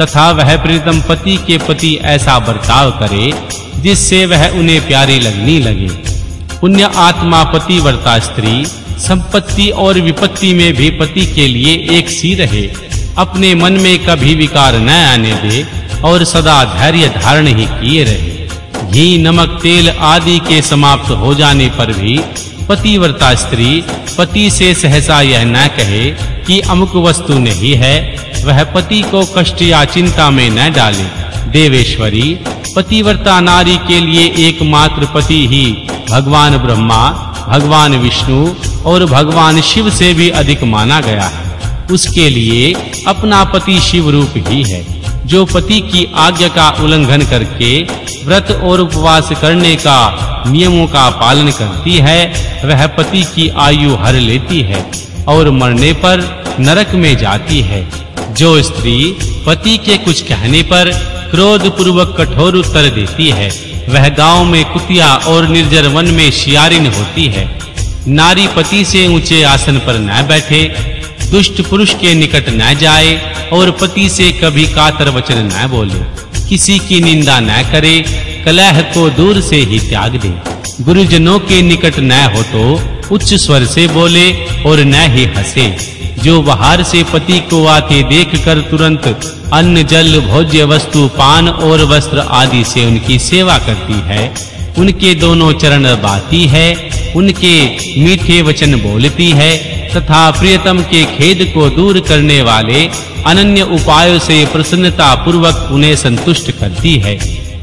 तथा वह प्रीतम पति के पति ऐसा बर्ताव करे, जिससे वह उन्हें प्यारी लगने लगे। पुण्य आत्मा पतिव्रता स्त्री, संपत्ति और विपत्ति में भी पति के लिए एक सी रहे। अपने मन में कभी विकार न आने दे और सदा धैर्य धारण ही किए रहे। घी, नमक, तेल आदि के समाप्त हो जाने पर भी पतिव्रता स्त्री पति से सहसा यह न कहे कि अमुक वस्तु नहीं है, वह पति को कष्ट या चिंता में न डाले। देवेश्वरी, पतिव्रता नारी के लिए एकमात्र पति ही भगवान ब्रह्मा, भगवान विष्णु और भगवान शिव से भी अधिक माना गया है। उसके लिए अपना पति शिव रूप ही है, जो पति की आज्ञा का उल्लंघन करके व्रत और उपवास करने का नियमों का पालन करती है, वह पति की आयु हर लेती है। और मरने पर नरक में जाती है। जो स्त्री पति के कुछ कहने पर क्रोध पूर्वक कठोर उत्तर देती है, वह गाँव में कुतिया और निर्जर वन में शियारिन होती है। नारी पति से ऊँचे आसन पर न बैठे, दुष्ट पुरुष के निकट न जाए और पति से कभी कातर वचन न बोले। किसी की निंदा न करे, कलह को दूर से ही त्याग दे। गुरुजनों के निकट न हो तो उच्च स्वर से बोले और न ही हंसे। जो बाहर से पति को आते देखकर तुरंत अन्न, जल, भोज्य वस्तु, पान और वस्त्र आदि से उनकी सेवा करती है, उनके दोनों चरण बाती है, उनके मीठे वचन बोलती है, तथा प्रियतम के खेद को दूर करने वाले अनन्य उपायों से प्रसन्नता पूर्वक उन्हें संतुष्ट करती है।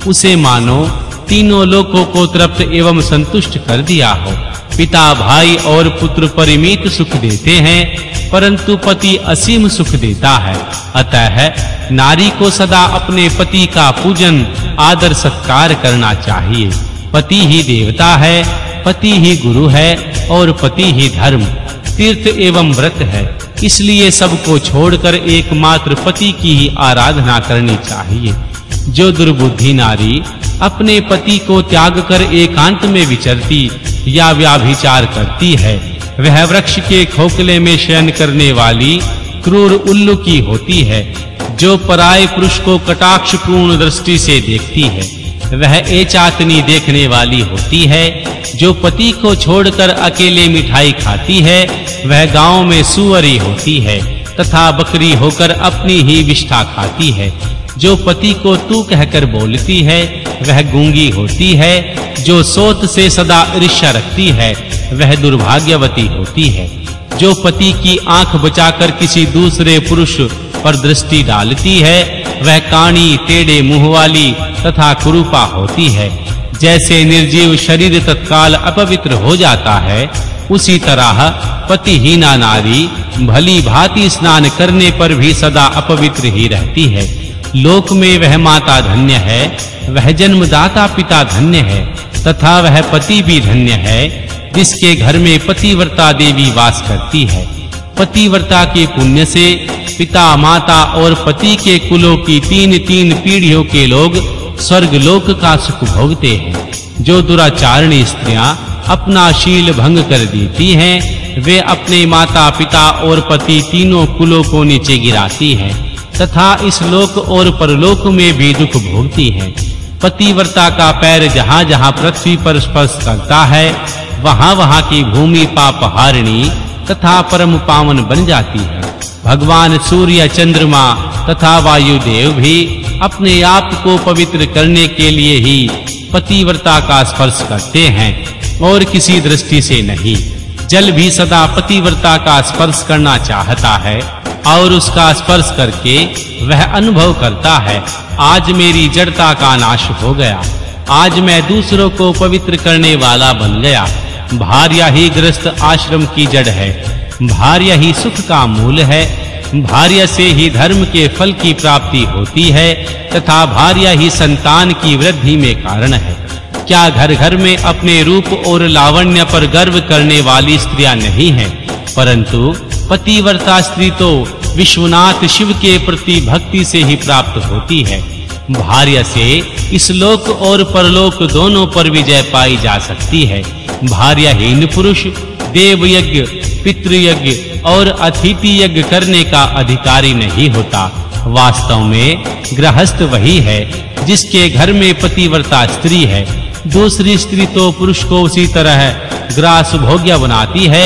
उसे मानो, तीनों लोकों को तृप्त एवं संतुष्ट कर दिया हो। पिता, भाई और पुत्र परिमित सुख देते हैं, परंतु पति असीम सुख देता है। अतः नारी को सदा अपने पति का पूजन, आदर, सत्कार करना चाहिए। पति ही देवता है, पति ही गुरु है और पति ही धर्म। तीर्थ एवं व्रत है, इसलिए सबको छोड़कर एकमात्र पति की ही आराधना करनी चाहिए। जो दुर्बुद्धि नारी अपने पति को त्याग कर एकांत में विचरती या व्याभिचार करती है, वह वृक्ष के खोखले में शयन करने वाली क्रूर उल्लू की होती है, जो पराय पुरुष को कटाक्षपूर्ण दृष्टि से देखती है। वह एचातनी देखने वाली होती है, जो पति को छोड़कर अकेले मिठाई खाती है, वह गाँव में सुअरी होती है, तथा बकरी होकर अपनी ही विष्ठा खाती है। जो पति को तू कहकर बोलती है, वह गूँगी होती है। जो सोत से सदा ईर्ष्या रखती है, वह दुर्भाग्यवती होती है। जो पति की आँख बचाकर किसी दूसरे पुरुष पर दृष्टि डालती है, वह काणी टेढ़े मुँह वाली तथा कुरूपा होती है। जैसे निर्जीव शरीर तत्काल अपवित्र हो जाता है, उसी तरह पतिहीना नारी भली भांति स्नान करने पर भी सदा अपवित्र ही रहती है। लोक में वह माता धन्य है, वह जन्मदाता पिता धन्य है, तथा वह पति भी धन्य है, जिसके घर में पतिव्रता देवी वास करती है। पतिव्रता के पुण्य से पिता, माता और पति के कुलों की तीन-तीन पीढ़ियों के लोग स्वर्ग लोक का सुख भोगते हैं। जो दुराचारणी स्त्रियाँ अपना शील भंग कर देती हैं, वे अपने माता पिता और पति तीनों कुलों को नीचे गिराती हैं। तथा इस लोक और परलोक में भी दुख भोगती है। पतिव्रता का पैर जहां-जहां पृथ्वी पर स्पर्श करता है वहां-वहां की भूमि पापहारिणी तथा परम पावन बन जाती है। भगवान सूर्य, चंद्रमा तथा वायु देव भी अपने आप को पवित्र करने के लिए ही पतिव्रता का स्पर्श करते हैं और किसी दृष्टि से नहीं। जल भी सदा पतिव्रता का स्पर्श करना चाहता है। और उसका स्पर्श करके वह अनुभव करता है, आज मेरी जड़ता का नाश हो गया। आज मैं दूसरों को पवित्र करने वाला बन गया। भार्या ही ग्रस्त आश्रम की जड़ है। भार्या ही सुख का मूल है। भार्या से ही धर्म के फल की प्राप्ति होती है तथा भार्या ही संतान की वृद्धि में कारण है। क्या घर-घर में अपने रूप और लावण्य पर गर्व करने वाली स्त्रियाँ नहीं हैं? परंतु पतिव्रता स्त्री तो विश्वनाथ शिव के प्रति भक्ति से ही प्राप्त होती है। भार्य से इस लोक और परलोक दोनों पर विजय पाई जा सकती है। भार्यहीन पुरुष देव यज्ञ पितृ यज्ञ और अतिथि यज्ञ करने का अधिकारी नहीं होता। वास्तव में गृहस्थ वही है, जिसके घर में पतिव्रता स्त्री है। दूसरी स्त्री तो पुरुष को उसी तरह ग्रास भोग्य बनाती है।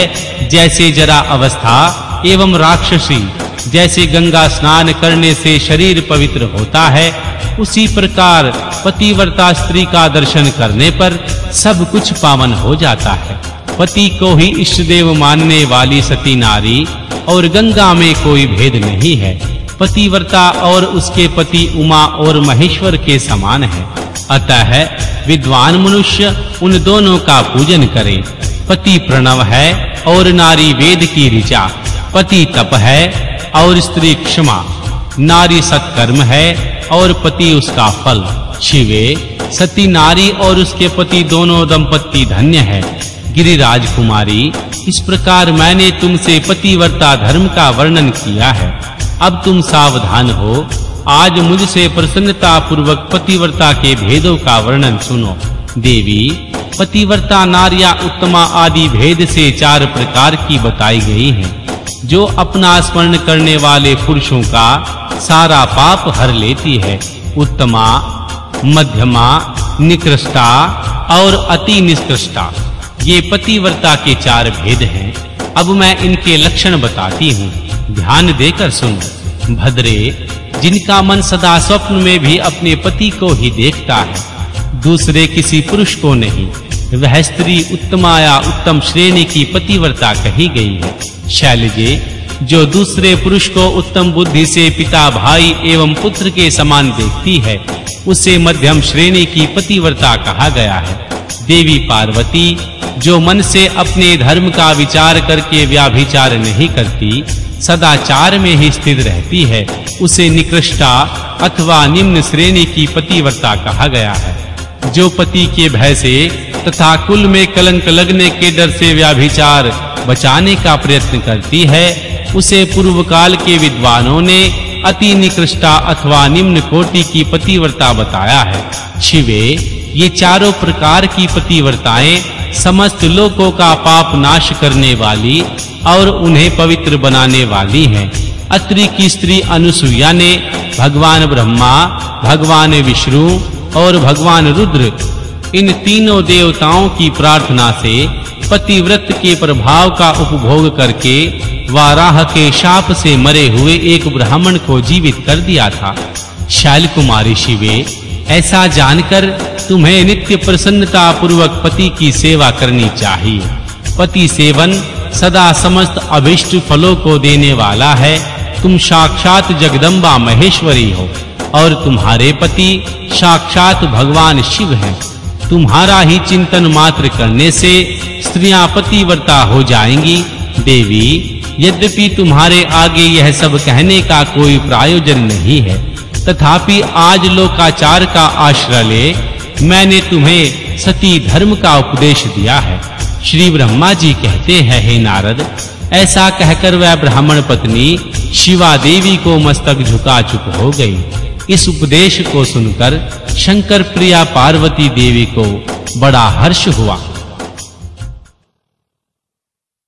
जैसे जरा अवस्था एवं राक्षसी, जैसे गंगा स्नान करने से शरीर पवित्र होता है, उसी प्रकार पतिव्रता स्त्री का दर्शन करने पर सब कुछ पावन हो जाता है। पति को ही इष्ट देव मानने वाली सती नारी और गंगा में कोई भेद नहीं है। पतिव्रता और उसके पति उमा और महेश्वर के समान है। अतः विद्वान मनुष्य उन दोनों का पूजन करे। पति प्रणव है और नारी वेद की ऋचा। पति तप है और स्त्री क्षमा। नारी सत्कर्म है और पति उसका फल। शिवे, सती नारी और उसके पति दोनों दंपति धन्य है। गिरिराज कुमारी, इस प्रकार मैंने तुमसे पतिव्रता धर्म का वर्णन किया है। अब तुम सावधान हो आज मुझसे प्रसन्नता पूर्वक पतिव्रता के भेदों का वर्णन सुनो। देवी, पतिव्रता, नारिया, उत्तमा आदि भेद से चार प्रकार की बताई गई हैं। जो अपना स्मरण करने वाले पुरुषों का सारा पाप हर लेती है। उत्तमा, मध्यमा, निकृष्टा और अति निष्कृष्टा। ये पतिव्रता के चार भेद हैं। अब मैं इनके लक्षण बताती हूँ। ध्यान देकर सुन। भद्रे जिनका मन सदा स्वप्न में भी अपने पति को ही देखता है। दूसरे किसी पुरुष को नहीं। वह स्त्री उत्तमा या उत्तम श्रेणी की पतिव्रता कही गई है। शैलजे, जो दूसरे पुरुष को उत्तम बुद्धि से पिता, भाई एवं पुत्र के समान देखती है, उसे मध्यम श्रेणी की पतिव्रता कहा गया है। देवी पार्वती, जो मन से अपने धर्म का विचार करके व्याभिचार नहीं करती सदाचार में ही स्थित रहती है। उसे निकृष्टा अथवा निम्न श्रेणी की पतिव्रता कहा गया है। जो पति के भय से तथा कुल में कलंक लगने के डर से व्याभिचार बचाने का प्रयत्न करती है, उसे पूर्व काल के विद्वानों ने अति निकृष्टा अथवा निम्न कोटि की पतिव्रता बताया है। शिवे, ये चारों प्रकार की पतिव्रताएँ समस्त लोकों का पाप नाश करने वाली और उन्हें पवित्र बनाने वाली हैं। अत्रि की स्त्री अनुसुईया ने भगवान ब्रह्मा, भगवान विष्णु और भगवान रुद्र, इन तीनों देवताओं की प्रार्थना से पतिव्रत के प्रभाव का उपभोग करके वाराह के शाप से मरे हुए एक ब्राह्मण को जीवित कर दिया था। शैल कुमारी शिवे ऐसा जानकर तुम्हें नित्य प्रसन्नता पूर्वक पति की सेवा करनी चाहिए। पति सेवन सदा समस्त अभिष्ट फलों को देने वाला है। तुम साक्षात जगदम्बा महेश्वरी हो और तुम्हारे पति साक्षात भगवान शिव हैं। तुम्हारा ही चिंतन मात्र करने से स्त्रियाँ पतिव्रता हो जाएँगी। देवी, यद्यपि तुम्हारे आगे यह सब कहने का कोई प्रयोजन नहीं है तथापि आज लोकाचार का आश्रय ले, मैंने तुम्हें सती धर्म का उपदेश दिया है। श्री ब्रह्मा जी कहते हैं, हे नारद, ऐसा कहकर वह ब्राह्मण पत्नी शिवा देवी को मस्तक झुका चुप हो गई। इस उपदेश को सुनकर शंकर प्रिया पार्वती देवी को बड़ा हर्ष हुआ।